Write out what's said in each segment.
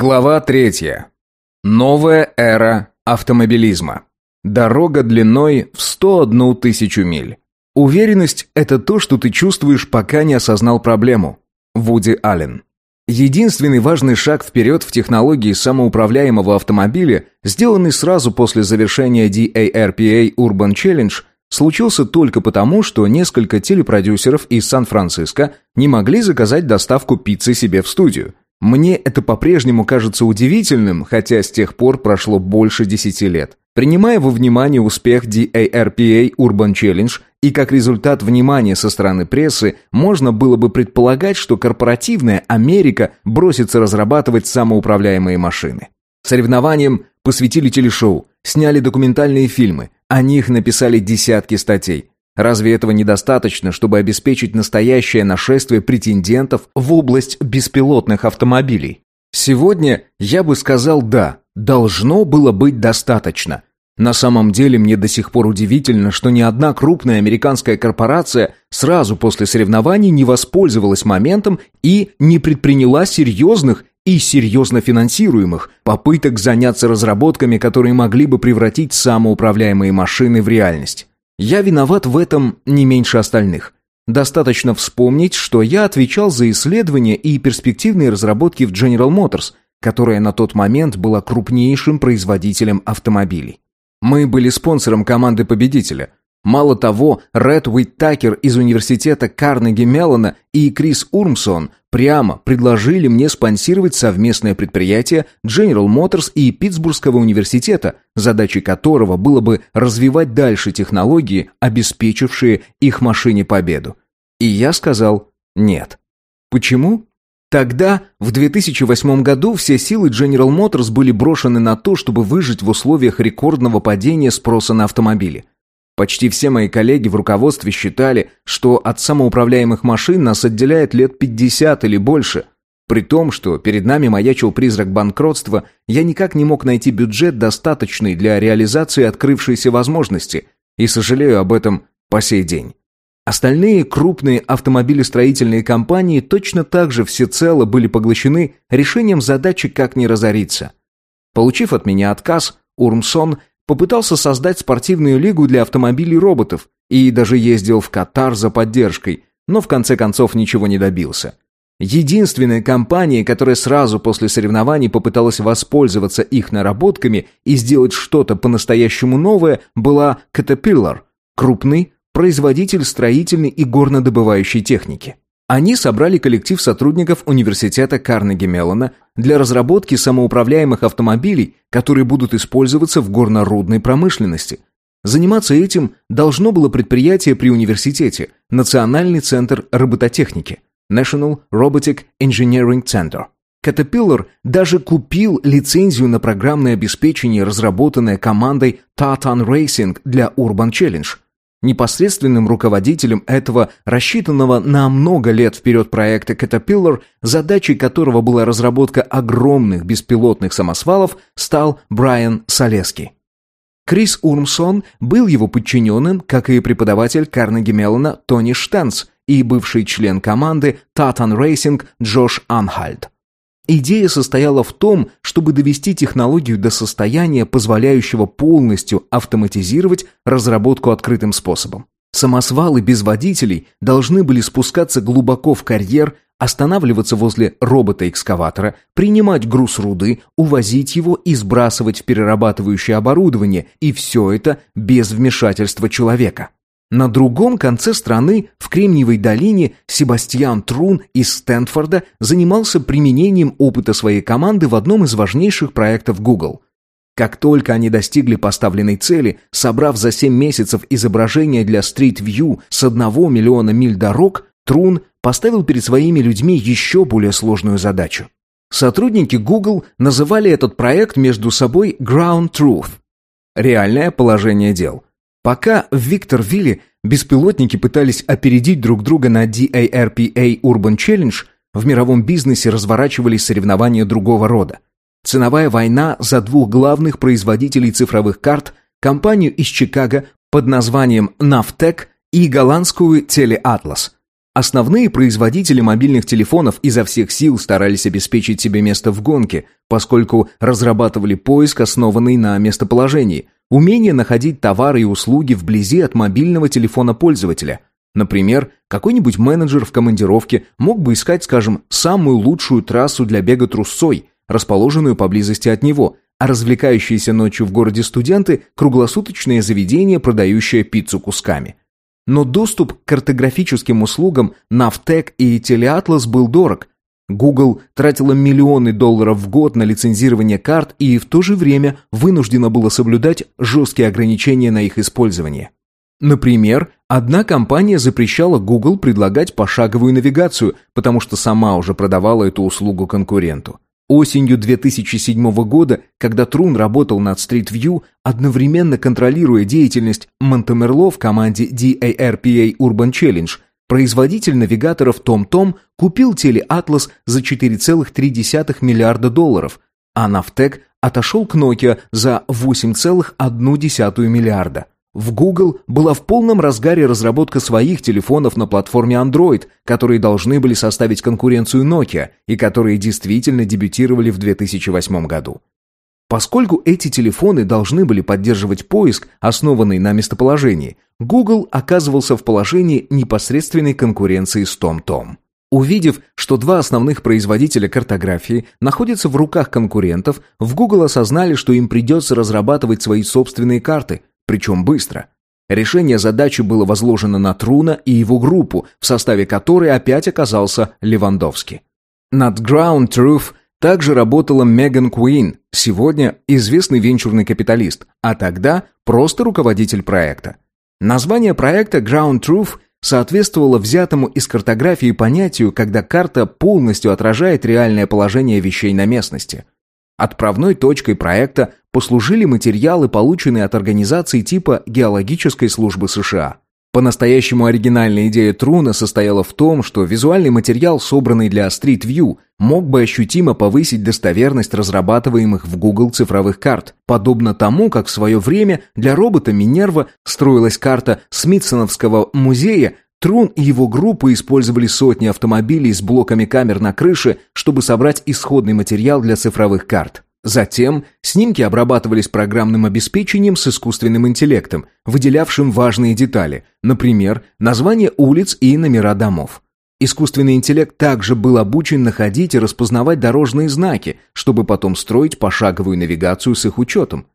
Глава третья. Новая эра автомобилизма. Дорога длиной в 101 тысячу миль. Уверенность – это то, что ты чувствуешь, пока не осознал проблему. Вуди Аллен. Единственный важный шаг вперед в технологии самоуправляемого автомобиля, сделанный сразу после завершения DARPA Urban Challenge, случился только потому, что несколько телепродюсеров из Сан-Франциско не могли заказать доставку пиццы себе в студию. Мне это по-прежнему кажется удивительным, хотя с тех пор прошло больше десяти лет. Принимая во внимание успех DARPA Urban Challenge и как результат внимания со стороны прессы, можно было бы предполагать, что корпоративная Америка бросится разрабатывать самоуправляемые машины. Соревнованиям посвятили телешоу, сняли документальные фильмы, о них написали десятки статей. Разве этого недостаточно, чтобы обеспечить настоящее нашествие претендентов в область беспилотных автомобилей? Сегодня я бы сказал «да», должно было быть достаточно. На самом деле мне до сих пор удивительно, что ни одна крупная американская корпорация сразу после соревнований не воспользовалась моментом и не предприняла серьезных и серьезно финансируемых попыток заняться разработками, которые могли бы превратить самоуправляемые машины в реальность. Я виноват в этом не меньше остальных. Достаточно вспомнить, что я отвечал за исследования и перспективные разработки в General Motors, которая на тот момент была крупнейшим производителем автомобилей. Мы были спонсором команды победителя, Мало того, Ред Уиттакер из университета Карнеги Меллона и Крис Урмсон прямо предложили мне спонсировать совместное предприятие General Motors и Питтсбургского университета, задачей которого было бы развивать дальше технологии, обеспечившие их машине победу. И я сказал «нет». Почему? Тогда, в 2008 году, все силы General Motors были брошены на то, чтобы выжить в условиях рекордного падения спроса на автомобили. Почти все мои коллеги в руководстве считали, что от самоуправляемых машин нас отделяет лет 50 или больше. При том, что перед нами маячил призрак банкротства, я никак не мог найти бюджет, достаточный для реализации открывшейся возможности, и сожалею об этом по сей день. Остальные крупные автомобилестроительные компании точно так же всецело были поглощены решением задачи «как не разориться». Получив от меня отказ, Урмсон Попытался создать спортивную лигу для автомобилей роботов и даже ездил в Катар за поддержкой, но в конце концов ничего не добился. Единственная компания, которая сразу после соревнований попыталась воспользоваться их наработками и сделать что-то по-настоящему новое, была Caterpillar, крупный производитель строительной и горнодобывающей техники. Они собрали коллектив сотрудников университета Карнеги Меллона для разработки самоуправляемых автомобилей, которые будут использоваться в горнорудной промышленности. Заниматься этим должно было предприятие при университете, Национальный центр робототехники, National Robotic Engineering Center. Caterpillar даже купил лицензию на программное обеспечение, разработанное командой Tartan Racing для Urban Challenge – Непосредственным руководителем этого, рассчитанного на много лет вперед проекта Caterpillar, задачей которого была разработка огромных беспилотных самосвалов, стал Брайан Солески. Крис Урмсон был его подчиненным, как и преподаватель Карнеги Меллона Тони Штенц и бывший член команды Татан Racing Джош Анхальд. Идея состояла в том, чтобы довести технологию до состояния, позволяющего полностью автоматизировать разработку открытым способом. Самосвалы без водителей должны были спускаться глубоко в карьер, останавливаться возле робота-экскаватора, принимать груз руды, увозить его и сбрасывать в перерабатывающее оборудование, и все это без вмешательства человека. На другом конце страны, в Кремниевой долине, Себастьян Трун из Стэнфорда занимался применением опыта своей команды в одном из важнейших проектов Google. Как только они достигли поставленной цели, собрав за 7 месяцев изображения для Street View с 1 миллиона миль дорог, Трун поставил перед своими людьми еще более сложную задачу. Сотрудники Google называли этот проект между собой Ground Truth – реальное положение дел – Пока в Викторвилле беспилотники пытались опередить друг друга на DARPA Urban Challenge, в мировом бизнесе разворачивались соревнования другого рода. Ценовая война за двух главных производителей цифровых карт, компанию из Чикаго под названием Navtec и голландскую Teleatlas. Основные производители мобильных телефонов изо всех сил старались обеспечить себе место в гонке, поскольку разрабатывали поиск, основанный на местоположении, умение находить товары и услуги вблизи от мобильного телефона пользователя. Например, какой-нибудь менеджер в командировке мог бы искать, скажем, самую лучшую трассу для бега трусцой, расположенную поблизости от него, а развлекающиеся ночью в городе студенты – круглосуточное заведение, продающее пиццу кусками. Но доступ к картографическим услугам Navtec и Teleatlas был дорог. Google тратила миллионы долларов в год на лицензирование карт и в то же время вынуждена была соблюдать жесткие ограничения на их использование. Например, одна компания запрещала Google предлагать пошаговую навигацию, потому что сама уже продавала эту услугу конкуренту. Осенью 2007 года, когда Трун работал над Street View, одновременно контролируя деятельность Монтемерло в команде DARPA Urban Challenge, производитель навигаторов TomTom купил телеатлас за 4,3 миллиарда долларов, а Naftec отошел к Nokia за 8,1 миллиарда. В Google была в полном разгаре разработка своих телефонов на платформе Android, которые должны были составить конкуренцию Nokia и которые действительно дебютировали в 2008 году. Поскольку эти телефоны должны были поддерживать поиск, основанный на местоположении, Google оказывался в положении непосредственной конкуренции с TomTom. Увидев, что два основных производителя картографии находятся в руках конкурентов, в Google осознали, что им придется разрабатывать свои собственные карты – причем быстро. Решение задачи было возложено на Труна и его группу, в составе которой опять оказался Левандовский. Над Ground Truth также работала Меган Куин, сегодня известный венчурный капиталист, а тогда просто руководитель проекта. Название проекта Ground Truth соответствовало взятому из картографии понятию, когда карта полностью отражает реальное положение вещей на местности. Отправной точкой проекта послужили материалы, полученные от организаций типа Геологической службы США. По-настоящему оригинальная идея Труна состояла в том, что визуальный материал, собранный для Street View, мог бы ощутимо повысить достоверность разрабатываемых в Google цифровых карт, подобно тому, как в свое время для робота Минерва строилась карта Смитсоновского музея, Трун и его группа использовали сотни автомобилей с блоками камер на крыше, чтобы собрать исходный материал для цифровых карт. Затем снимки обрабатывались программным обеспечением с искусственным интеллектом, выделявшим важные детали, например, названия улиц и номера домов. Искусственный интеллект также был обучен находить и распознавать дорожные знаки, чтобы потом строить пошаговую навигацию с их учетом.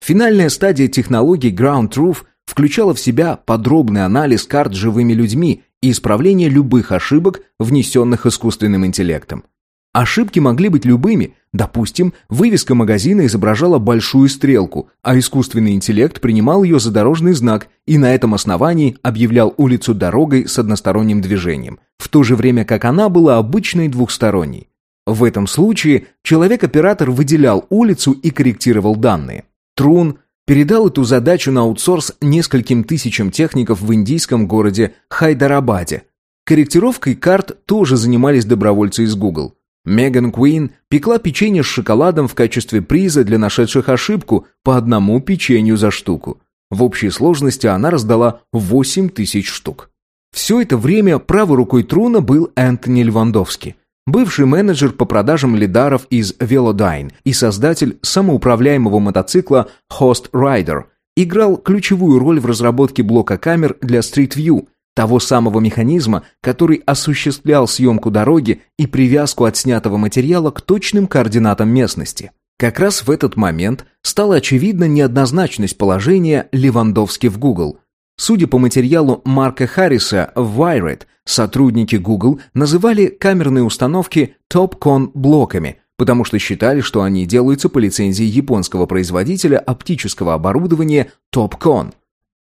Финальная стадия технологий Ground Truth включала в себя подробный анализ карт живыми людьми и исправление любых ошибок, внесенных искусственным интеллектом. Ошибки могли быть любыми. Допустим, вывеска магазина изображала большую стрелку, а искусственный интеллект принимал ее за дорожный знак и на этом основании объявлял улицу дорогой с односторонним движением, в то же время как она была обычной двухсторонней. В этом случае человек-оператор выделял улицу и корректировал данные. Трун передал эту задачу на аутсорс нескольким тысячам техников в индийском городе Хайдарабаде. Корректировкой карт тоже занимались добровольцы из Google – Меган Куин пекла печенье с шоколадом в качестве приза для нашедших ошибку по одному печенью за штуку. В общей сложности она раздала 8 тысяч штук. Все это время правой рукой Труна был Энтони Львандовский, бывший менеджер по продажам лидаров из Velodyne и создатель самоуправляемого мотоцикла Host Rider. Играл ключевую роль в разработке блока камер для Street View, того самого механизма, который осуществлял съемку дороги и привязку отснятого материала к точным координатам местности. Как раз в этот момент стала очевидна неоднозначность положения Левандовски в Google. Судя по материалу Марка Харриса в Wired, сотрудники Google называли камерные установки TopCon блоками, потому что считали, что они делаются по лицензии японского производителя оптического оборудования TopCon.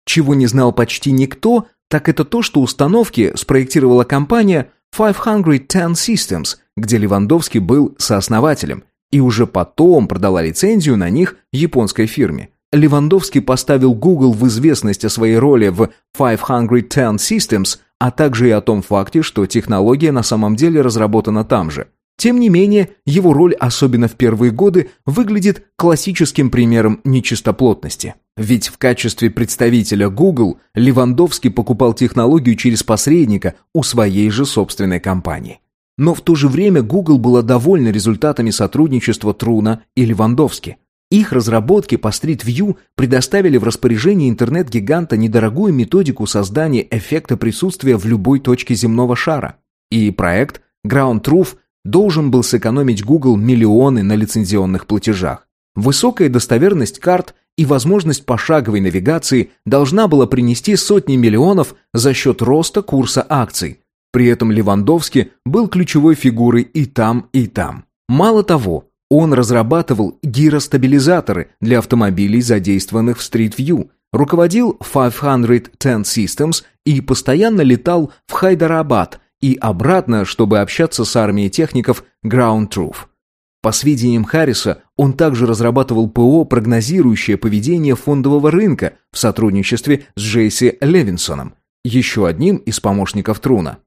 Чего не знал почти никто, так это то, что установки спроектировала компания 510 Systems, где Левандовский был сооснователем, и уже потом продала лицензию на них японской фирме. Левандовский поставил Google в известность о своей роли в 510 Systems, а также и о том факте, что технология на самом деле разработана там же. Тем не менее, его роль, особенно в первые годы, выглядит классическим примером нечистоплотности. Ведь в качестве представителя Google Левандовский покупал технологию через посредника у своей же собственной компании. Но в то же время Google была довольна результатами сотрудничества Труна и Левандовски. Их разработки по Street View предоставили в распоряжение интернет-гиганта недорогую методику создания эффекта присутствия в любой точке земного шара. И проект Ground Truth должен был сэкономить Google миллионы на лицензионных платежах. Высокая достоверность карт и возможность пошаговой навигации должна была принести сотни миллионов за счет роста курса акций. При этом Левандовский был ключевой фигурой и там, и там. Мало того, он разрабатывал гиростабилизаторы для автомобилей, задействованных в Street View, руководил 510 Systems и постоянно летал в Хайдарабад и обратно, чтобы общаться с армией техников Ground Truth. По сведениям Харриса, он также разрабатывал ПО, прогнозирующее поведение фондового рынка в сотрудничестве с Джейси Левинсоном, еще одним из помощников Труна.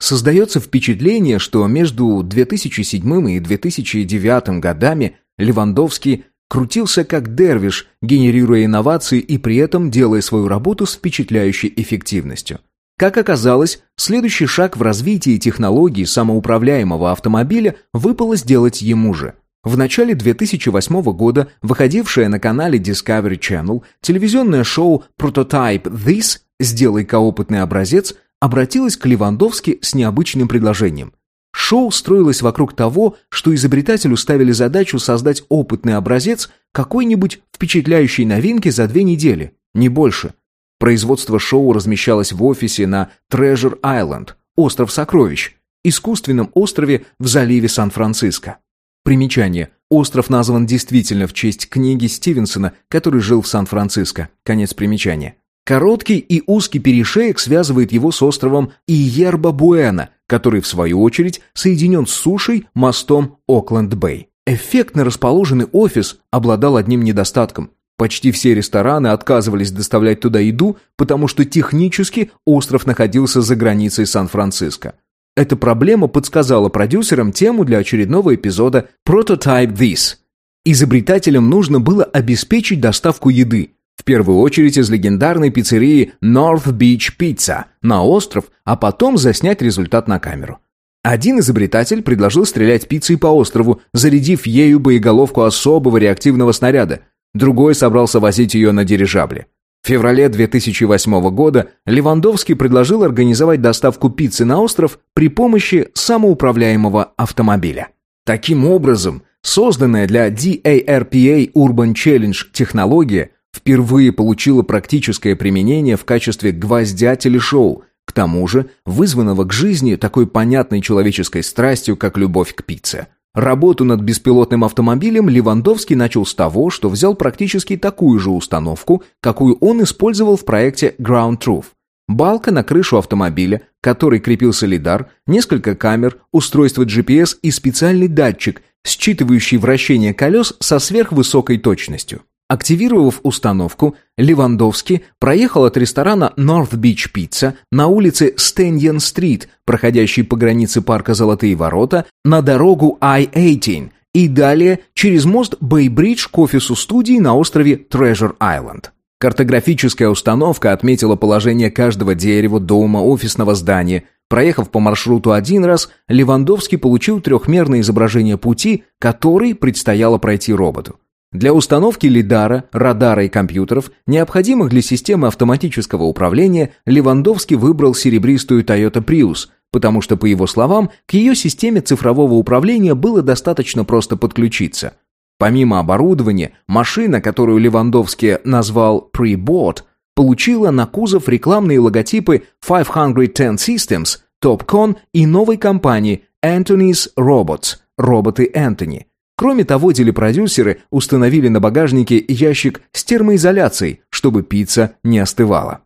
Создается впечатление, что между 2007 и 2009 годами Левандовский крутился как дервиш, генерируя инновации и при этом делая свою работу с впечатляющей эффективностью. Как оказалось, следующий шаг в развитии технологии самоуправляемого автомобиля выпало сделать ему же. В начале 2008 года выходившее на канале Discovery Channel телевизионное шоу Prototype This «Сделай-ка опытный образец» обратилось к Левандовски с необычным предложением. Шоу строилось вокруг того, что изобретателю ставили задачу создать опытный образец какой-нибудь впечатляющей новинки за две недели, не больше. Производство шоу размещалось в офисе на Treasure Island, остров сокровищ, искусственном острове в заливе Сан-Франциско. Примечание. Остров назван действительно в честь книги Стивенсона, который жил в Сан-Франциско. Конец примечания. Короткий и узкий перешеек связывает его с островом Иерба-Буэна, который, в свою очередь, соединен с сушей мостом Окленд-Бэй. Эффектно расположенный офис обладал одним недостатком. Почти все рестораны отказывались доставлять туда еду, потому что технически остров находился за границей Сан-Франциско. Эта проблема подсказала продюсерам тему для очередного эпизода «Prototype This». Изобретателям нужно было обеспечить доставку еды, в первую очередь из легендарной пиццерии North Beach Pizza на остров, а потом заснять результат на камеру. Один изобретатель предложил стрелять пиццей по острову, зарядив ею боеголовку особого реактивного снаряда, Другой собрался возить ее на дирижабле. В феврале 2008 года Левандовский предложил организовать доставку пиццы на остров при помощи самоуправляемого автомобиля. Таким образом, созданная для DARPA Urban Challenge технология впервые получила практическое применение в качестве гвоздя телешоу, к тому же вызванного к жизни такой понятной человеческой страстью, как любовь к пицце – Работу над беспилотным автомобилем Левандовский начал с того, что взял практически такую же установку, какую он использовал в проекте Ground Truth. Балка на крышу автомобиля, к которой крепился лидар, несколько камер, устройство GPS и специальный датчик, считывающий вращение колес со сверхвысокой точностью. Активировав установку, Левандовский проехал от ресторана North Beach Pizza на улице Стеньен-стрит, проходящей по границе парка Золотые ворота, на дорогу I-18 и далее через мост Бэй-Бридж к офису студии на острове Treasure Island. Картографическая установка отметила положение каждого дерева, дома, офисного здания. Проехав по маршруту один раз, Левандовский получил трехмерное изображение пути, который предстояло пройти роботу. Для установки лидара, радара и компьютеров, необходимых для системы автоматического управления, Левандовский выбрал серебристую Toyota Prius, потому что, по его словам, к ее системе цифрового управления было достаточно просто подключиться. Помимо оборудования, машина, которую Левандовский назвал pre-bought, получила на кузов рекламные логотипы 510 Systems, Topcon и новой компании Anthony's Robots, роботы Anthony. Кроме того, телепродюсеры установили на багажнике ящик с термоизоляцией, чтобы пицца не остывала.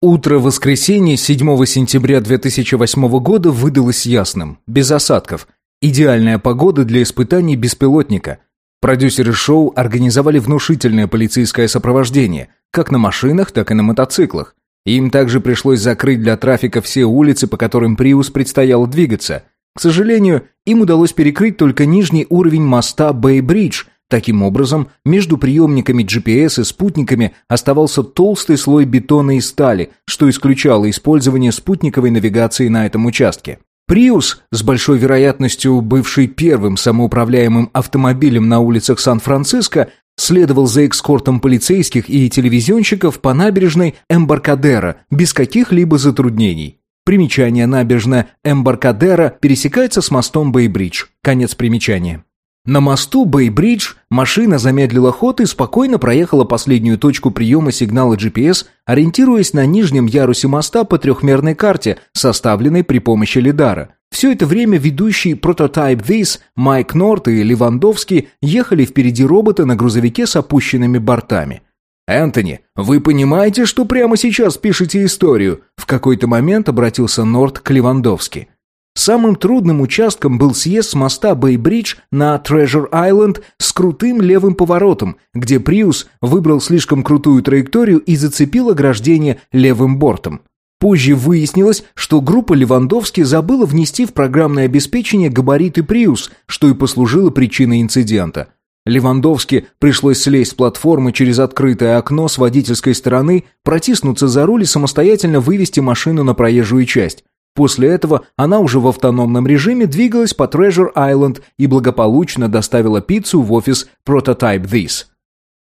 Утро воскресенья 7 сентября 2008 года выдалось ясным, без осадков. Идеальная погода для испытаний беспилотника. Продюсеры шоу организовали внушительное полицейское сопровождение, как на машинах, так и на мотоциклах. Им также пришлось закрыть для трафика все улицы, по которым Приус предстояло двигаться. К сожалению, им удалось перекрыть только нижний уровень моста Бэй-Бридж. Таким образом, между приемниками GPS и спутниками оставался толстый слой бетона и стали, что исключало использование спутниковой навигации на этом участке. Приус, с большой вероятностью бывший первым самоуправляемым автомобилем на улицах Сан-Франциско, следовал за экскортом полицейских и телевизионщиков по набережной Эмбаркадера без каких-либо затруднений. Примечание набережная Эмбаркадера пересекается с мостом Бейбридж. Конец примечания. На мосту Бейбридж машина замедлила ход и спокойно проехала последнюю точку приема сигнала GPS, ориентируясь на нижнем ярусе моста по трехмерной карте, составленной при помощи лидара. Все это время ведущий Prototype This, Майк Норт и Левандовский ехали впереди робота на грузовике с опущенными бортами. «Энтони, вы понимаете, что прямо сейчас пишете историю?» В какой-то момент обратился Норт к Левандовски. Самым трудным участком был съезд с моста Бэй-Бридж на Treasure-Айленд с крутым левым поворотом, где Приус выбрал слишком крутую траекторию и зацепил ограждение левым бортом. Позже выяснилось, что группа Левандовски забыла внести в программное обеспечение габариты Приус, что и послужило причиной инцидента. Левандовски пришлось слезть с платформы через открытое окно с водительской стороны, протиснуться за руль и самостоятельно вывести машину на проезжую часть. После этого она уже в автономном режиме двигалась по Treasure Island и благополучно доставила пиццу в офис Prototype This.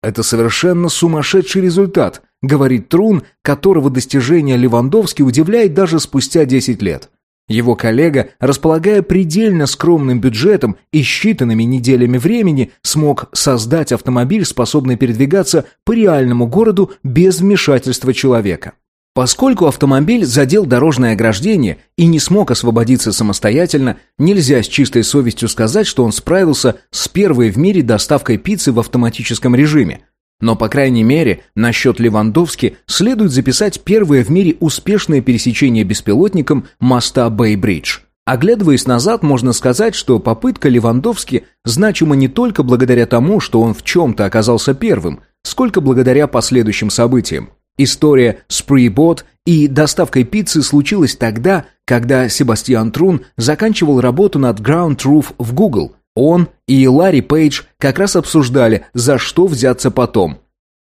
«Это совершенно сумасшедший результат», — говорит Трун, которого достижение Левандовски удивляет даже спустя 10 лет. Его коллега, располагая предельно скромным бюджетом и считанными неделями времени, смог создать автомобиль, способный передвигаться по реальному городу без вмешательства человека. Поскольку автомобиль задел дорожное ограждение и не смог освободиться самостоятельно, нельзя с чистой совестью сказать, что он справился с первой в мире доставкой пиццы в автоматическом режиме. Но, по крайней мере, насчет Левандовски следует записать первое в мире успешное пересечение беспилотником моста Бэй-Бридж. Оглядываясь назад, можно сказать, что попытка Левандовски значима не только благодаря тому, что он в чем-то оказался первым, сколько благодаря последующим событиям. История с Прибот и доставкой пиццы случилась тогда, когда Себастьян Трун заканчивал работу над Ground Truth в Google. Он и Ларри Пейдж как раз обсуждали, за что взяться потом.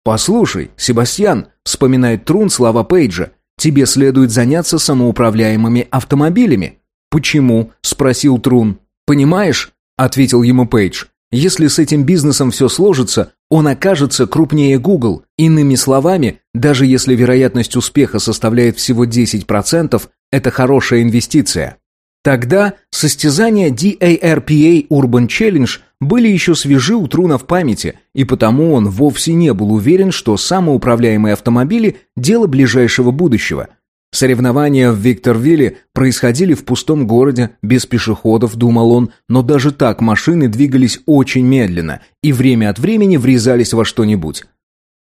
«Послушай, Себастьян», — вспоминает Трун слова Пейджа, «тебе следует заняться самоуправляемыми автомобилями». «Почему?» — спросил Трун. «Понимаешь?» — ответил ему Пейдж. Если с этим бизнесом все сложится, он окажется крупнее Google. Иными словами, даже если вероятность успеха составляет всего 10%, это хорошая инвестиция. Тогда состязания DARPA Urban Challenge были еще свежи у Труна в памяти, и потому он вовсе не был уверен, что самоуправляемые автомобили – дело ближайшего будущего – Соревнования в Викторвилле происходили в пустом городе, без пешеходов, думал он, но даже так машины двигались очень медленно и время от времени врезались во что-нибудь.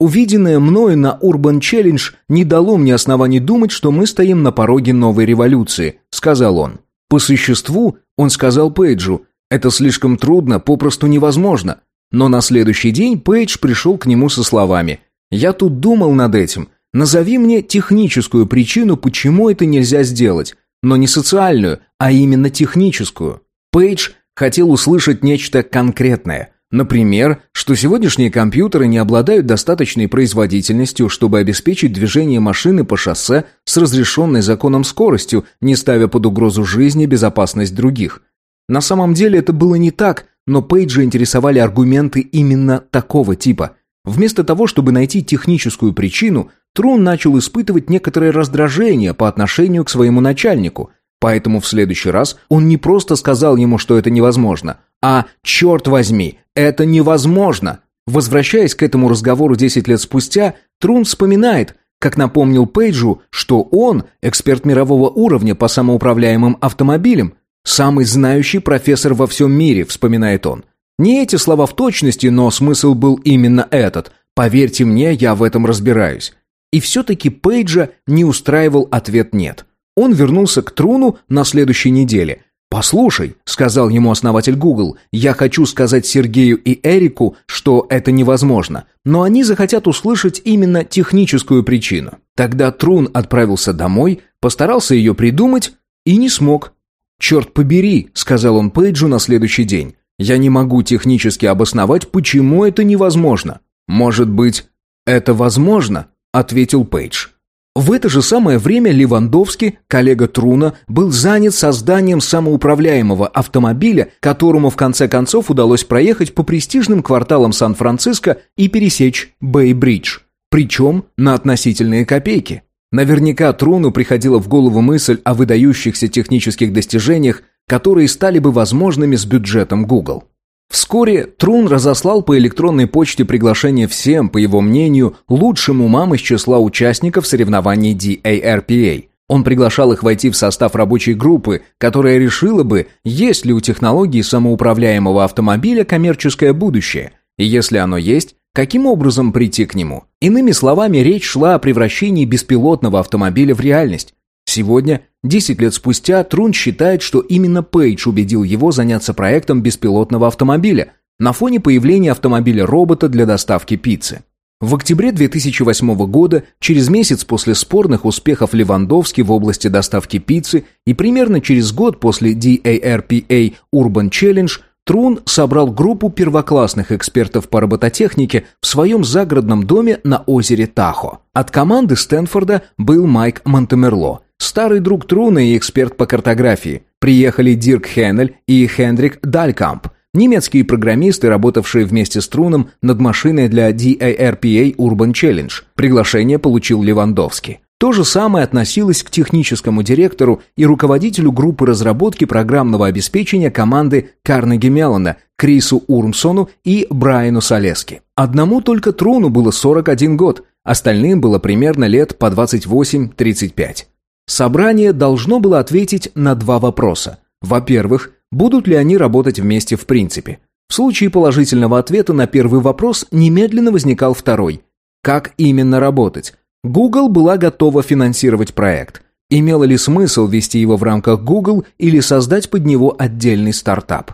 Увиденное мною на Urban Challenge не дало мне оснований думать, что мы стоим на пороге новой революции, сказал он. По существу, он сказал Пейджу, это слишком трудно, попросту невозможно. Но на следующий день Пейдж пришел к нему со словами «Я тут думал над этим, Назови мне техническую причину, почему это нельзя сделать, но не социальную, а именно техническую. Пейдж хотел услышать нечто конкретное. Например, что сегодняшние компьютеры не обладают достаточной производительностью, чтобы обеспечить движение машины по шоссе с разрешенной законом скоростью, не ставя под угрозу жизни и безопасность других. На самом деле это было не так, но Пейджа интересовали аргументы именно такого типа. Вместо того, чтобы найти техническую причину, Трун начал испытывать некоторое раздражение по отношению к своему начальнику, поэтому в следующий раз он не просто сказал ему, что это невозможно, а «черт возьми, это невозможно!» Возвращаясь к этому разговору 10 лет спустя, Трун вспоминает, как напомнил Пейджу, что он эксперт мирового уровня по самоуправляемым автомобилям, самый знающий профессор во всем мире, вспоминает он. Не эти слова в точности, но смысл был именно этот. Поверьте мне, я в этом разбираюсь. И все-таки Пейджа не устраивал ответ «нет». Он вернулся к Труну на следующей неделе. «Послушай», — сказал ему основатель Google, «я хочу сказать Сергею и Эрику, что это невозможно, но они захотят услышать именно техническую причину». Тогда Трун отправился домой, постарался ее придумать и не смог. «Черт побери», — сказал он Пейджу на следующий день. «Я не могу технически обосновать, почему это невозможно». «Может быть, это возможно?» — ответил Пейдж. В это же самое время Левандовский, коллега Труна, был занят созданием самоуправляемого автомобиля, которому в конце концов удалось проехать по престижным кварталам Сан-Франциско и пересечь Бэй-Бридж. Причем на относительные копейки. Наверняка Труну приходила в голову мысль о выдающихся технических достижениях, которые стали бы возможными с бюджетом Google. Вскоре Трун разослал по электронной почте приглашение всем, по его мнению, лучшим умам из числа участников соревнований DARPA. Он приглашал их войти в состав рабочей группы, которая решила бы, есть ли у технологии самоуправляемого автомобиля коммерческое будущее, и если оно есть, каким образом прийти к нему. Иными словами, речь шла о превращении беспилотного автомобиля в реальность. Сегодня, 10 лет спустя, Трун считает, что именно Пейдж убедил его заняться проектом беспилотного автомобиля на фоне появления автомобиля-робота для доставки пиццы. В октябре 2008 года, через месяц после спорных успехов Левандовски в области доставки пиццы и примерно через год после DARPA Urban Challenge, Трун собрал группу первоклассных экспертов по робототехнике в своем загородном доме на озере Тахо. От команды Стэнфорда был Майк Монтемерло, старый друг Труна и эксперт по картографии. Приехали Дирк Хеннель и Хендрик Далькамп, немецкие программисты, работавшие вместе с Труном над машиной для DARPA Urban Challenge. Приглашение получил Левандовский. То же самое относилось к техническому директору и руководителю группы разработки программного обеспечения команды Карнеги Меллона, Крису Урмсону и Брайану Солески. Одному только Труну было 41 год, остальным было примерно лет по 28-35. Собрание должно было ответить на два вопроса. Во-первых, будут ли они работать вместе в принципе? В случае положительного ответа на первый вопрос немедленно возникал второй. Как именно работать? Google была готова финансировать проект. Имело ли смысл вести его в рамках Google или создать под него отдельный стартап?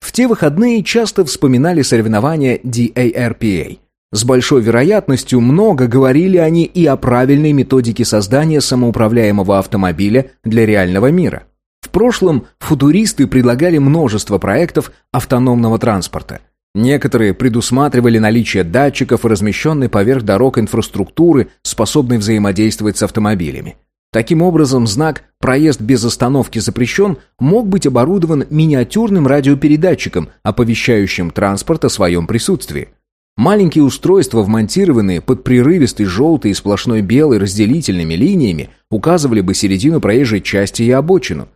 В те выходные часто вспоминали соревнования DARPA. С большой вероятностью много говорили они и о правильной методике создания самоуправляемого автомобиля для реального мира. В прошлом футуристы предлагали множество проектов автономного транспорта. Некоторые предусматривали наличие датчиков и размещенной поверх дорог инфраструктуры, способной взаимодействовать с автомобилями. Таким образом, знак «Проезд без остановки запрещен» мог быть оборудован миниатюрным радиопередатчиком, оповещающим транспорт о своем присутствии. Маленькие устройства, вмонтированные под прерывистой желтой и сплошной белой разделительными линиями, указывали бы середину проезжей части и обочину.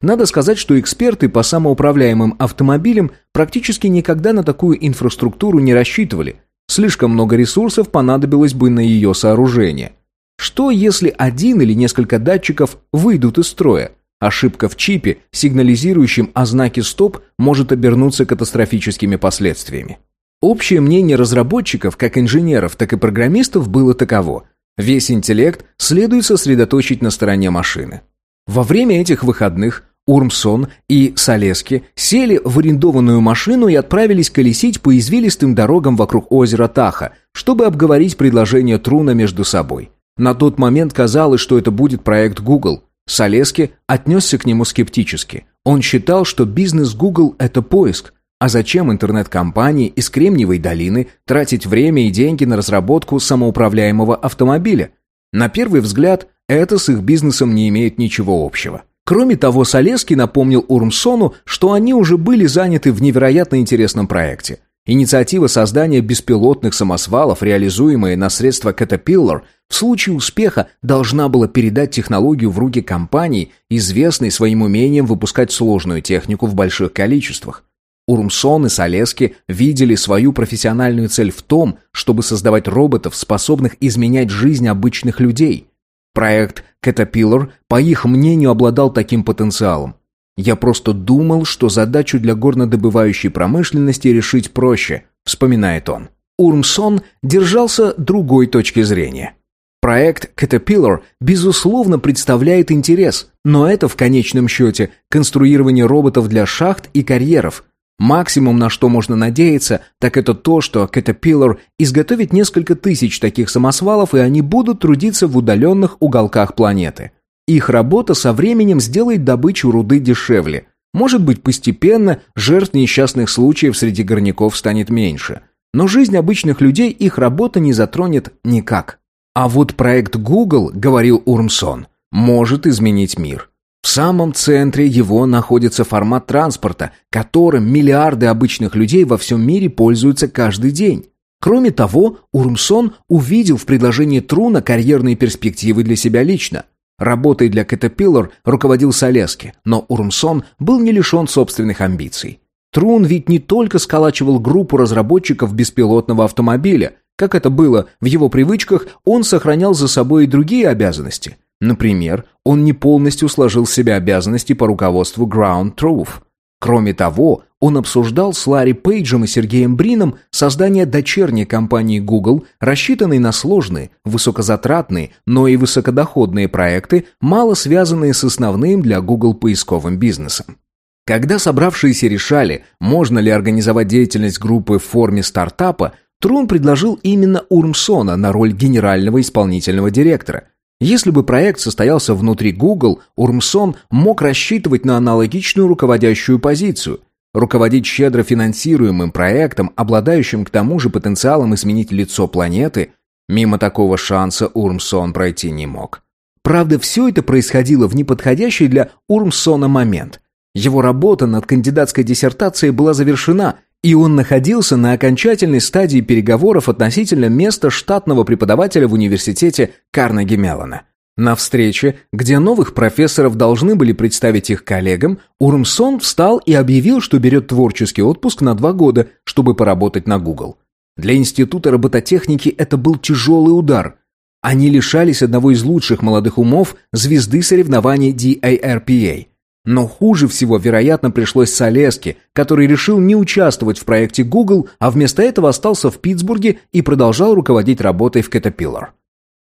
Надо сказать, что эксперты по самоуправляемым автомобилям практически никогда на такую инфраструктуру не рассчитывали. Слишком много ресурсов понадобилось бы на ее сооружение. Что если один или несколько датчиков выйдут из строя? Ошибка в чипе, сигнализирующем о знаке «стоп», может обернуться катастрофическими последствиями. Общее мнение разработчиков, как инженеров, так и программистов, было таково. Весь интеллект следует сосредоточить на стороне машины. Во время этих выходных Урмсон и Солески сели в арендованную машину и отправились колесить по извилистым дорогам вокруг озера Таха, чтобы обговорить предложение Труна между собой. На тот момент казалось, что это будет проект Google. Солески отнесся к нему скептически. Он считал, что бизнес Google – это поиск, а зачем интернет-компании из Кремниевой долины тратить время и деньги на разработку самоуправляемого автомобиля? На первый взгляд, это с их бизнесом не имеет ничего общего. Кроме того, Солеский напомнил Урмсону, что они уже были заняты в невероятно интересном проекте. Инициатива создания беспилотных самосвалов, реализуемая на средства Caterpillar, в случае успеха должна была передать технологию в руки компании, известной своим умением выпускать сложную технику в больших количествах. Урмсон и Солески видели свою профессиональную цель в том, чтобы создавать роботов, способных изменять жизнь обычных людей. Проект Caterpillar, по их мнению, обладал таким потенциалом. «Я просто думал, что задачу для горнодобывающей промышленности решить проще», вспоминает он. Урмсон держался другой точки зрения. Проект Caterpillar, безусловно, представляет интерес, но это в конечном счете конструирование роботов для шахт и карьеров – Максимум, на что можно надеяться, так это то, что Caterpillar изготовит несколько тысяч таких самосвалов, и они будут трудиться в удаленных уголках планеты. Их работа со временем сделает добычу руды дешевле. Может быть, постепенно жертв несчастных случаев среди горняков станет меньше. Но жизнь обычных людей их работа не затронет никак. А вот проект Google, говорил Урмсон, может изменить мир. В самом центре его находится формат транспорта, которым миллиарды обычных людей во всем мире пользуются каждый день. Кроме того, Урмсон увидел в предложении Труна карьерные перспективы для себя лично. Работой для Caterpillar руководил Солески, но Урмсон был не лишен собственных амбиций. Трун ведь не только сколачивал группу разработчиков беспилотного автомобиля, как это было в его привычках, он сохранял за собой и другие обязанности. Например, он не полностью сложил в себя обязанности по руководству Ground Truth. Кроме того, он обсуждал с Ларри Пейджем и Сергеем Брином создание дочерней компании Google, рассчитанной на сложные, высокозатратные, но и высокодоходные проекты, мало связанные с основным для Google поисковым бизнесом. Когда собравшиеся решали, можно ли организовать деятельность группы в форме стартапа, Трун предложил именно Урмсона на роль генерального исполнительного директора. Если бы проект состоялся внутри Google, Урмсон мог рассчитывать на аналогичную руководящую позицию. Руководить щедро финансируемым проектом, обладающим к тому же потенциалом изменить лицо планеты, мимо такого шанса Урмсон пройти не мог. Правда, все это происходило в неподходящий для Урмсона момент – его работа над кандидатской диссертацией была завершена, и он находился на окончательной стадии переговоров относительно места штатного преподавателя в университете Карнеги Меллона. На встрече, где новых профессоров должны были представить их коллегам, Урмсон встал и объявил, что берет творческий отпуск на два года, чтобы поработать на Google. Для Института робототехники это был тяжелый удар. Они лишались одного из лучших молодых умов, звезды соревнований DARPA – но хуже всего, вероятно, пришлось Солеске, который решил не участвовать в проекте Google, а вместо этого остался в Питтсбурге и продолжал руководить работой в Caterpillar.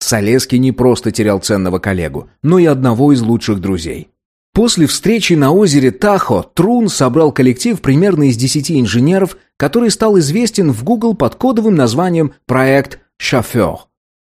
Солески не просто терял ценного коллегу, но и одного из лучших друзей. После встречи на озере Тахо Трун собрал коллектив примерно из 10 инженеров, который стал известен в Google под кодовым названием «Проект Шофер».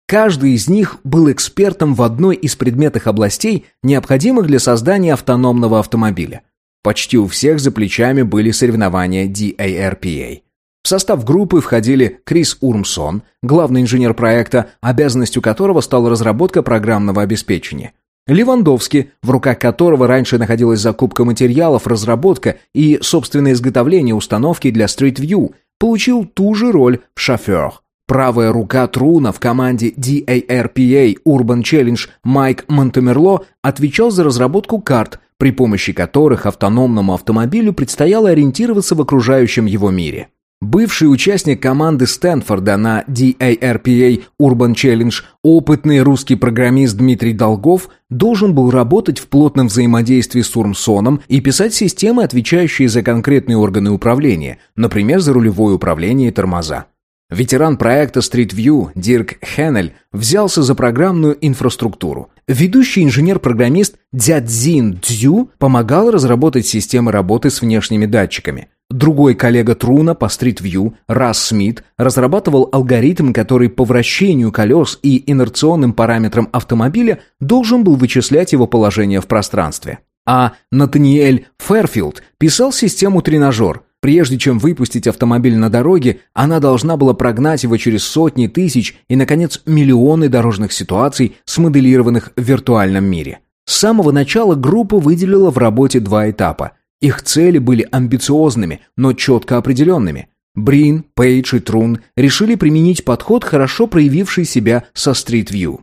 Каждый из них был экспертом в одной из предметных областей, необходимых для создания автономного автомобиля. Почти у всех за плечами были соревнования DARPA. В состав группы входили Крис Урмсон, главный инженер проекта, обязанностью которого стала разработка программного обеспечения. Левандовский, в руках которого раньше находилась закупка материалов, разработка и собственное изготовление установки для Street View, получил ту же роль в «Шофер». Правая рука Труна в команде DARPA Urban Challenge Майк Монтемерло отвечал за разработку карт, при помощи которых автономному автомобилю предстояло ориентироваться в окружающем его мире. Бывший участник команды Стэнфорда на DARPA Urban Challenge, опытный русский программист Дмитрий Долгов, должен был работать в плотном взаимодействии с Урмсоном и писать системы, отвечающие за конкретные органы управления, например, за рулевое управление и тормоза. Ветеран проекта Street View Дирк Хеннель взялся за программную инфраструктуру. Ведущий инженер-программист Дзядзин Цзю помогал разработать системы работы с внешними датчиками. Другой коллега Труна по Street View, Расс Смит, разрабатывал алгоритм, который по вращению колес и инерционным параметрам автомобиля должен был вычислять его положение в пространстве. А Натаниэль Ферфилд писал систему тренажер – Прежде чем выпустить автомобиль на дороге, она должна была прогнать его через сотни тысяч и, наконец, миллионы дорожных ситуаций, смоделированных в виртуальном мире. С самого начала группа выделила в работе два этапа. Их цели были амбициозными, но четко определенными. Брин, Пейдж и Трун решили применить подход, хорошо проявивший себя со Street View.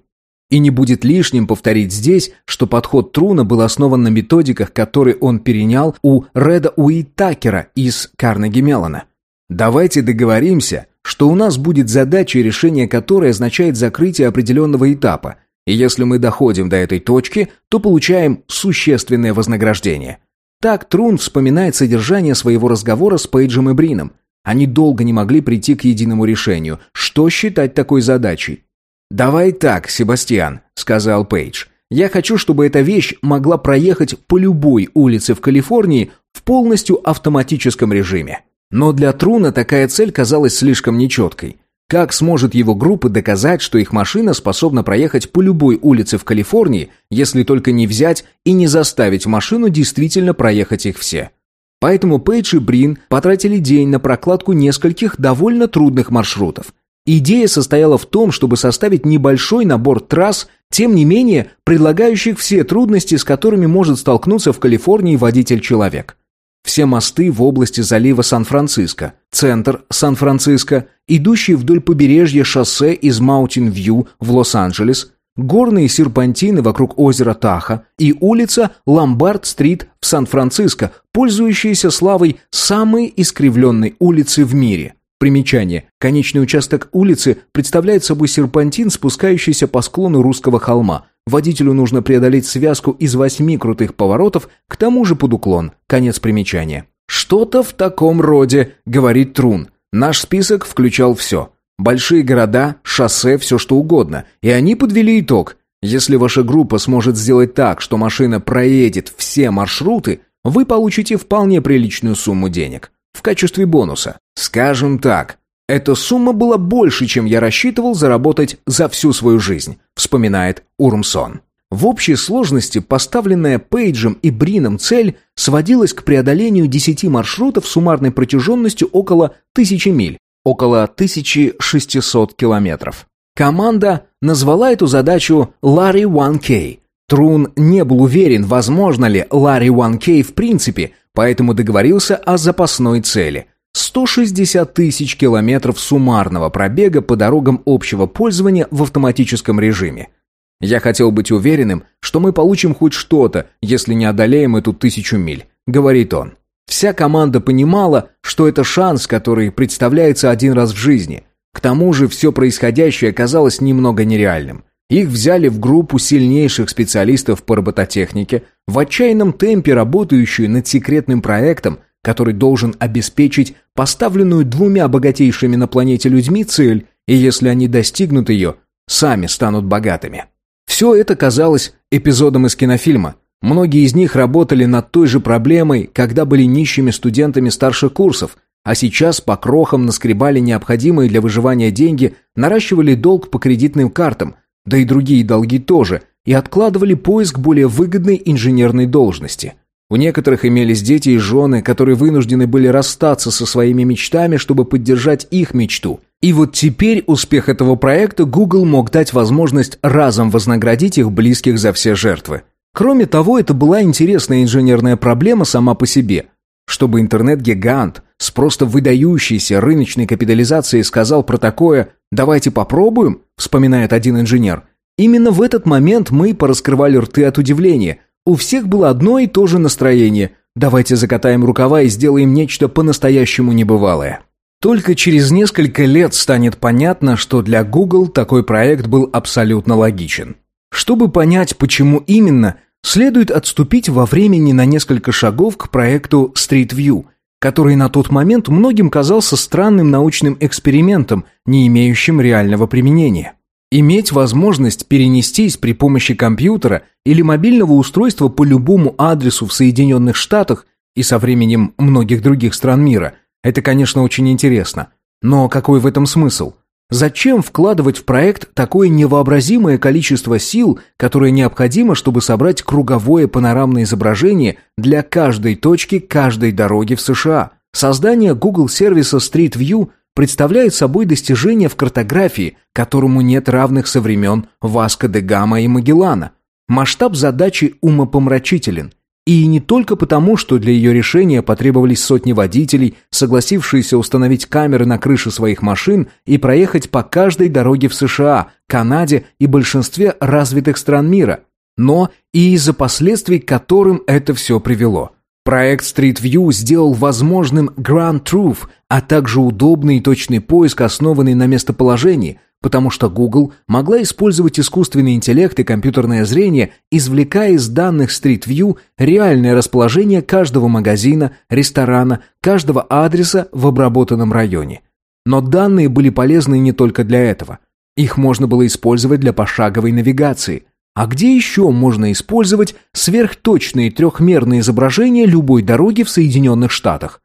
И не будет лишним повторить здесь, что подход Труна был основан на методиках, которые он перенял у Реда Уитакера из Карнеги Меллона. Давайте договоримся, что у нас будет задача, решение которой означает закрытие определенного этапа, и если мы доходим до этой точки, то получаем существенное вознаграждение. Так Трун вспоминает содержание своего разговора с Пейджем и Брином. Они долго не могли прийти к единому решению, что считать такой задачей. «Давай так, Себастьян», — сказал Пейдж. «Я хочу, чтобы эта вещь могла проехать по любой улице в Калифорнии в полностью автоматическом режиме». Но для Труна такая цель казалась слишком нечеткой. Как сможет его группа доказать, что их машина способна проехать по любой улице в Калифорнии, если только не взять и не заставить машину действительно проехать их все? Поэтому Пейдж и Брин потратили день на прокладку нескольких довольно трудных маршрутов. Идея состояла в том, чтобы составить небольшой набор трасс, тем не менее предлагающих все трудности, с которыми может столкнуться в Калифорнии водитель-человек. Все мосты в области залива Сан-Франциско, центр Сан-Франциско, идущие вдоль побережья шоссе из Маунтин-Вью в Лос-Анджелес, горные серпантины вокруг озера Таха и улица Ламбард-стрит в Сан-Франциско, пользующиеся славой самой искривленной улицы в мире. Примечание. Конечный участок улицы представляет собой серпантин, спускающийся по склону русского холма. Водителю нужно преодолеть связку из восьми крутых поворотов, к тому же под уклон. Конец примечания. «Что-то в таком роде», — говорит Трун. «Наш список включал все. Большие города, шоссе, все что угодно. И они подвели итог. Если ваша группа сможет сделать так, что машина проедет все маршруты, вы получите вполне приличную сумму денег в качестве бонуса. Скажем так, эта сумма была больше, чем я рассчитывал заработать за всю свою жизнь, вспоминает Урмсон. В общей сложности поставленная Пейджем и Брином цель сводилась к преодолению 10 маршрутов суммарной протяженностью около 1000 миль, около 1600 километров. Команда назвала эту задачу «Ларри 1K». Трун не был уверен, возможно ли Ларри 1K в принципе, поэтому договорился о запасной цели – 160 тысяч километров суммарного пробега по дорогам общего пользования в автоматическом режиме. Я хотел быть уверенным, что мы получим хоть что-то, если не одолеем эту тысячу миль, говорит он. Вся команда понимала, что это шанс, который представляется один раз в жизни. К тому же все происходящее казалось немного нереальным. Их взяли в группу сильнейших специалистов по робототехнике, в отчаянном темпе работающую над секретным проектом, который должен обеспечить поставленную двумя богатейшими на планете людьми цель, и если они достигнут ее, сами станут богатыми. Все это казалось эпизодом из кинофильма. Многие из них работали над той же проблемой, когда были нищими студентами старших курсов, а сейчас по крохам наскребали необходимые для выживания деньги, наращивали долг по кредитным картам – да и другие долги тоже, и откладывали поиск более выгодной инженерной должности. У некоторых имелись дети и жены, которые вынуждены были расстаться со своими мечтами, чтобы поддержать их мечту. И вот теперь успех этого проекта Google мог дать возможность разом вознаградить их близких за все жертвы. Кроме того, это была интересная инженерная проблема сама по себе. Чтобы интернет-гигант с просто выдающейся рыночной капитализацией сказал про такое «давайте попробуем», вспоминает один инженер. Именно в этот момент мы пораскрывали рты от удивления. У всех было одно и то же настроение. Давайте закатаем рукава и сделаем нечто по-настоящему небывалое. Только через несколько лет станет понятно, что для Google такой проект был абсолютно логичен. Чтобы понять, почему именно, следует отступить во времени на несколько шагов к проекту Street View – который на тот момент многим казался странным научным экспериментом, не имеющим реального применения. Иметь возможность перенестись при помощи компьютера или мобильного устройства по любому адресу в Соединенных Штатах и со временем многих других стран мира – это, конечно, очень интересно. Но какой в этом смысл? Зачем вкладывать в проект такое невообразимое количество сил, которое необходимо, чтобы собрать круговое панорамное изображение для каждой точки каждой дороги в США? Создание Google сервиса Street View представляет собой достижение в картографии, которому нет равных со времен Васко де Гама и Магеллана. Масштаб задачи умопомрачителен. И не только потому, что для ее решения потребовались сотни водителей, согласившиеся установить камеры на крыше своих машин и проехать по каждой дороге в США, Канаде и большинстве развитых стран мира, но и из-за последствий, к которым это все привело. Проект Street View сделал возможным Grand Truth, а также удобный и точный поиск, основанный на местоположении, потому что Google могла использовать искусственный интеллект и компьютерное зрение, извлекая из данных Street View реальное расположение каждого магазина, ресторана, каждого адреса в обработанном районе. Но данные были полезны не только для этого. Их можно было использовать для пошаговой навигации. А где еще можно использовать сверхточные трехмерные изображения любой дороги в Соединенных Штатах?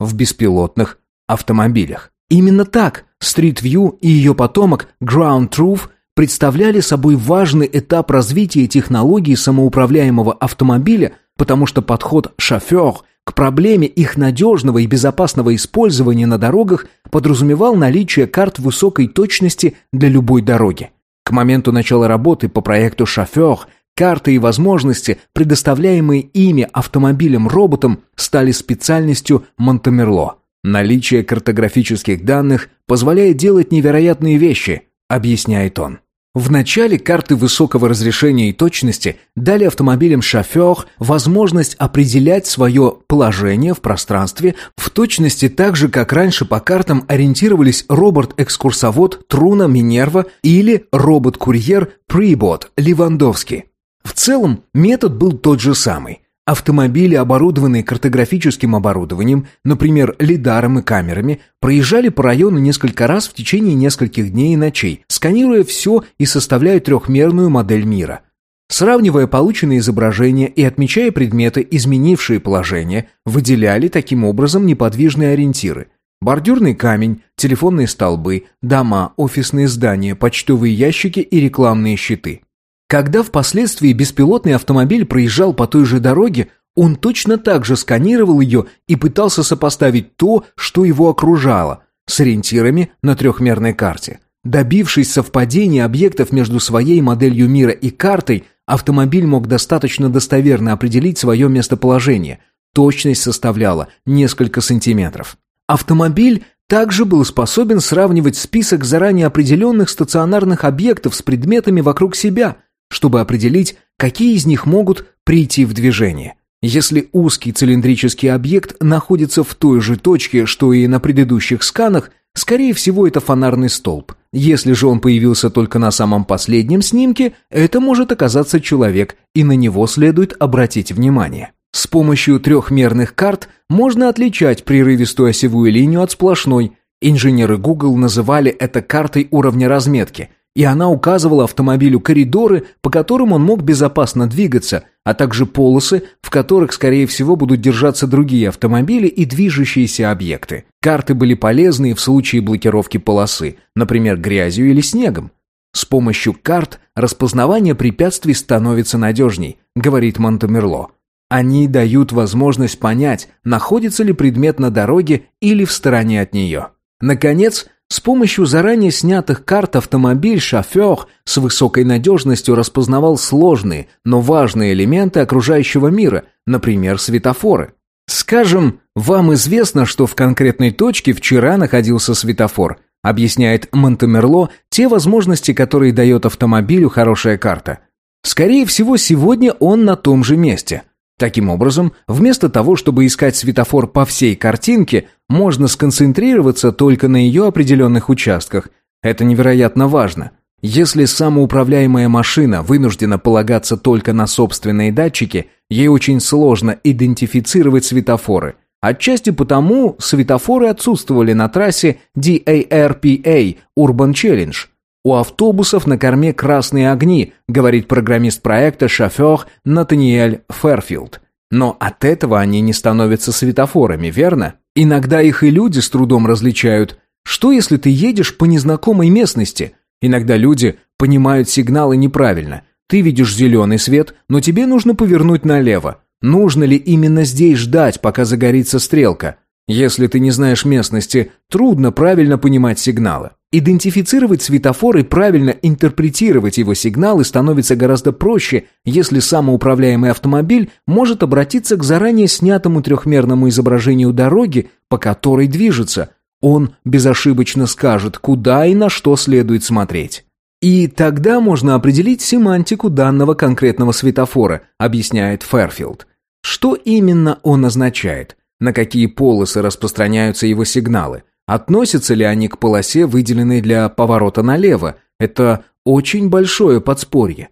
В беспилотных автомобилях. Именно так Street View и ее потомок Ground Truth представляли собой важный этап развития технологий самоуправляемого автомобиля, потому что подход «шофер» к проблеме их надежного и безопасного использования на дорогах подразумевал наличие карт высокой точности для любой дороги. К моменту начала работы по проекту «Шофер» карты и возможности, предоставляемые ими автомобилем-роботом, стали специальностью Монтемерло. Наличие картографических данных позволяет делать невероятные вещи, объясняет он. В начале карты высокого разрешения и точности дали автомобилям шофер возможность определять свое положение в пространстве в точности так же, как раньше по картам ориентировались робот-экскурсовод Труна Минерва или робот-курьер Прибот Левандовский. В целом метод был тот же самый. Автомобили, оборудованные картографическим оборудованием, например, лидаром и камерами, проезжали по району несколько раз в течение нескольких дней и ночей, сканируя все и составляя трехмерную модель мира. Сравнивая полученные изображения и отмечая предметы, изменившие положение, выделяли таким образом неподвижные ориентиры. Бордюрный камень, телефонные столбы, дома, офисные здания, почтовые ящики и рекламные щиты – когда впоследствии беспилотный автомобиль проезжал по той же дороге, он точно так же сканировал ее и пытался сопоставить то, что его окружало, с ориентирами на трехмерной карте. Добившись совпадения объектов между своей моделью мира и картой, автомобиль мог достаточно достоверно определить свое местоположение. Точность составляла несколько сантиметров. Автомобиль также был способен сравнивать список заранее определенных стационарных объектов с предметами вокруг себя – чтобы определить, какие из них могут прийти в движение. Если узкий цилиндрический объект находится в той же точке, что и на предыдущих сканах, скорее всего это фонарный столб. Если же он появился только на самом последнем снимке, это может оказаться человек, и на него следует обратить внимание. С помощью трехмерных карт можно отличать прерывистую осевую линию от сплошной. Инженеры Google называли это картой уровня разметки – и она указывала автомобилю коридоры, по которым он мог безопасно двигаться, а также полосы, в которых, скорее всего, будут держаться другие автомобили и движущиеся объекты. Карты были полезны в случае блокировки полосы, например, грязью или снегом. С помощью карт распознавание препятствий становится надежней, говорит Монтемерло. Они дают возможность понять, находится ли предмет на дороге или в стороне от нее. Наконец, с помощью заранее снятых карт автомобиль шофер с высокой надежностью распознавал сложные, но важные элементы окружающего мира, например, светофоры. Скажем, вам известно, что в конкретной точке вчера находился светофор, объясняет Монтемерло те возможности, которые дает автомобилю хорошая карта. Скорее всего, сегодня он на том же месте – Таким образом, вместо того, чтобы искать светофор по всей картинке, можно сконцентрироваться только на ее определенных участках. Это невероятно важно. Если самоуправляемая машина вынуждена полагаться только на собственные датчики, ей очень сложно идентифицировать светофоры. Отчасти потому светофоры отсутствовали на трассе DARPA Urban Challenge – «У автобусов на корме красные огни», говорит программист проекта шофер Натаниэль Ферфилд. Но от этого они не становятся светофорами, верно? Иногда их и люди с трудом различают. Что если ты едешь по незнакомой местности? Иногда люди понимают сигналы неправильно. Ты видишь зеленый свет, но тебе нужно повернуть налево. Нужно ли именно здесь ждать, пока загорится стрелка? Если ты не знаешь местности, трудно правильно понимать сигналы. Идентифицировать светофор и правильно интерпретировать его сигналы становится гораздо проще, если самоуправляемый автомобиль может обратиться к заранее снятому трехмерному изображению дороги, по которой движется. Он безошибочно скажет, куда и на что следует смотреть. И тогда можно определить семантику данного конкретного светофора, объясняет Ферфилд. Что именно он означает? На какие полосы распространяются его сигналы? Относятся ли они к полосе, выделенной для поворота налево? Это очень большое подспорье.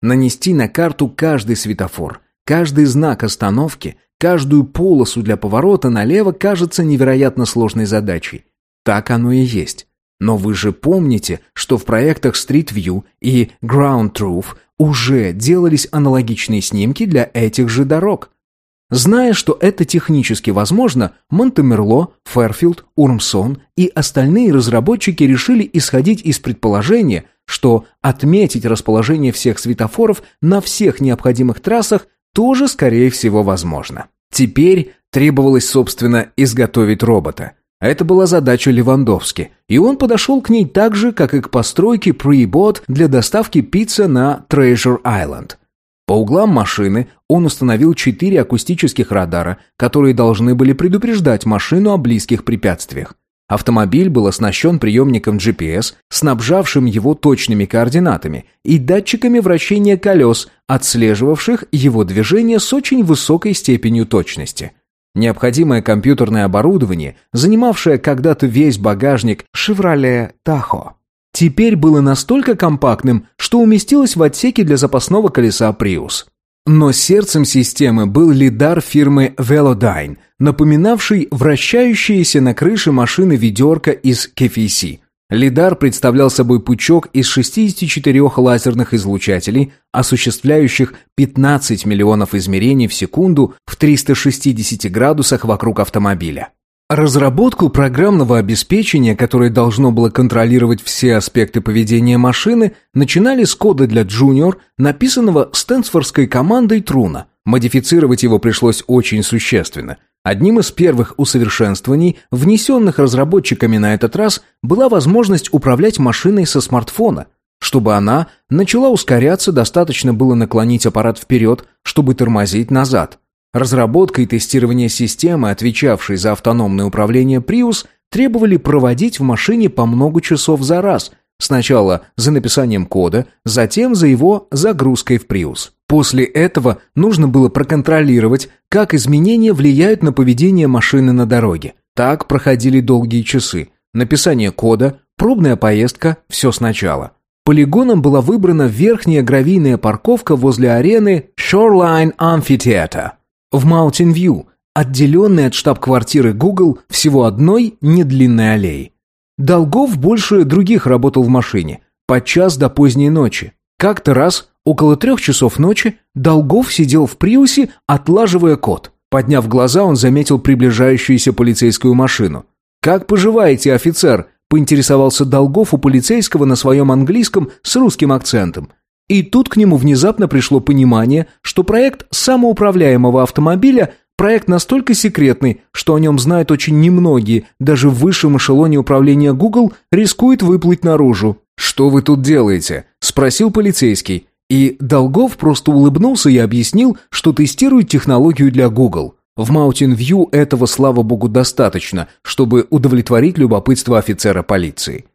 Нанести на карту каждый светофор, каждый знак остановки, каждую полосу для поворота налево кажется невероятно сложной задачей. Так оно и есть. Но вы же помните, что в проектах Street View и Ground Truth уже делались аналогичные снимки для этих же дорог. Зная, что это технически возможно, Монтемерло, Ферфилд, Урмсон и остальные разработчики решили исходить из предположения, что отметить расположение всех светофоров на всех необходимых трассах тоже, скорее всего, возможно. Теперь требовалось, собственно, изготовить робота. Это была задача Левандовски, и он подошел к ней так же, как и к постройке pre-bot для доставки пиццы на Treasure Island. По углам машины он установил четыре акустических радара, которые должны были предупреждать машину о близких препятствиях. Автомобиль был оснащен приемником GPS, снабжавшим его точными координатами, и датчиками вращения колес, отслеживавших его движение с очень высокой степенью точности. Необходимое компьютерное оборудование, занимавшее когда-то весь багажник Chevrolet Tahoe, теперь было настолько компактным, что уместилось в отсеке для запасного колеса Prius. Но сердцем системы был лидар фирмы Velodyne, напоминавший вращающиеся на крыше машины ведерко из KFC. Лидар представлял собой пучок из 64 лазерных излучателей, осуществляющих 15 миллионов измерений в секунду в 360 градусах вокруг автомобиля. Разработку программного обеспечения, которое должно было контролировать все аспекты поведения машины, начинали с кода для Junior, написанного стэнсфордской командой Труна. Модифицировать его пришлось очень существенно. Одним из первых усовершенствований, внесенных разработчиками на этот раз, была возможность управлять машиной со смартфона. Чтобы она начала ускоряться, достаточно было наклонить аппарат вперед, чтобы тормозить назад. Разработка и тестирование системы, отвечавшей за автономное управление Prius, требовали проводить в машине по много часов за раз, сначала за написанием кода, затем за его загрузкой в Prius. После этого нужно было проконтролировать, как изменения влияют на поведение машины на дороге. Так проходили долгие часы. Написание кода, пробная поездка, все сначала. Полигоном была выбрана верхняя гравийная парковка возле арены Shoreline Amphitheater в View, отделенной от штаб-квартиры Google всего одной недлинной аллеей. Долгов больше других работал в машине, подчас до поздней ночи. Как-то раз, около трех часов ночи, Долгов сидел в Приусе, отлаживая код. Подняв глаза, он заметил приближающуюся полицейскую машину. «Как поживаете, офицер?» – поинтересовался Долгов у полицейского на своем английском с русским акцентом – и тут к нему внезапно пришло понимание, что проект самоуправляемого автомобиля – проект настолько секретный, что о нем знают очень немногие, даже в высшем эшелоне управления Google рискует выплыть наружу. «Что вы тут делаете?» – спросил полицейский. И Долгов просто улыбнулся и объяснил, что тестирует технологию для Google. В Mountain View этого, слава богу, достаточно, чтобы удовлетворить любопытство офицера полиции.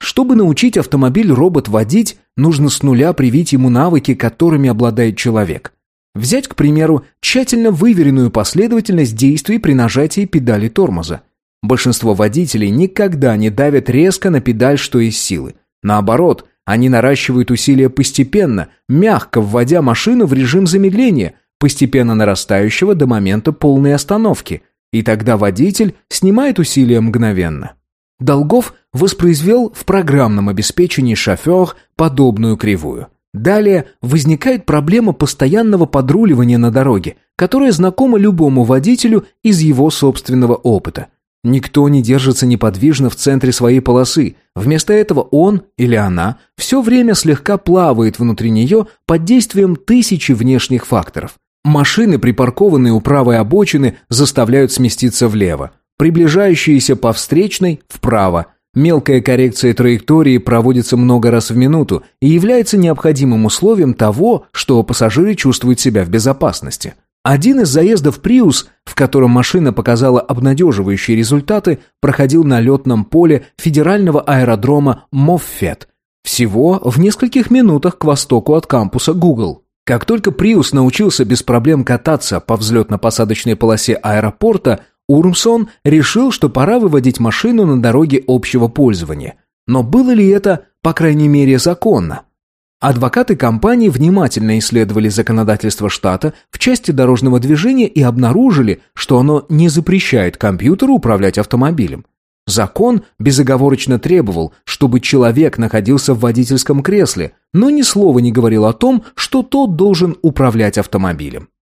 Чтобы научить автомобиль робот водить, нужно с нуля привить ему навыки, которыми обладает человек. Взять, к примеру, тщательно выверенную последовательность действий при нажатии педали тормоза. Большинство водителей никогда не давят резко на педаль, что из силы. Наоборот, они наращивают усилия постепенно, мягко вводя машину в режим замедления, постепенно нарастающего до момента полной остановки. И тогда водитель снимает усилия мгновенно. Долгов воспроизвел в программном обеспечении шофер подобную кривую. Далее возникает проблема постоянного подруливания на дороге, которая знакома любому водителю из его собственного опыта. Никто не держится неподвижно в центре своей полосы. Вместо этого он или она все время слегка плавает внутри нее под действием тысячи внешних факторов. Машины, припаркованные у правой обочины, заставляют сместиться влево приближающиеся по встречной вправо. Мелкая коррекция траектории проводится много раз в минуту и является необходимым условием того, что пассажиры чувствуют себя в безопасности. Один из заездов Prius, в котором машина показала обнадеживающие результаты, проходил на летном поле федерального аэродрома Моффет, всего в нескольких минутах к востоку от кампуса Google. Как только Prius научился без проблем кататься по взлетно-посадочной полосе аэропорта, Урмсон решил, что пора выводить машину на дороге общего пользования. Но было ли это, по крайней мере, законно? Адвокаты компании внимательно исследовали законодательство штата в части дорожного движения и обнаружили, что оно не запрещает компьютеру управлять автомобилем. Закон безоговорочно требовал, чтобы человек находился в водительском кресле, но ни слова не говорил о том, что тот должен управлять автомобилем.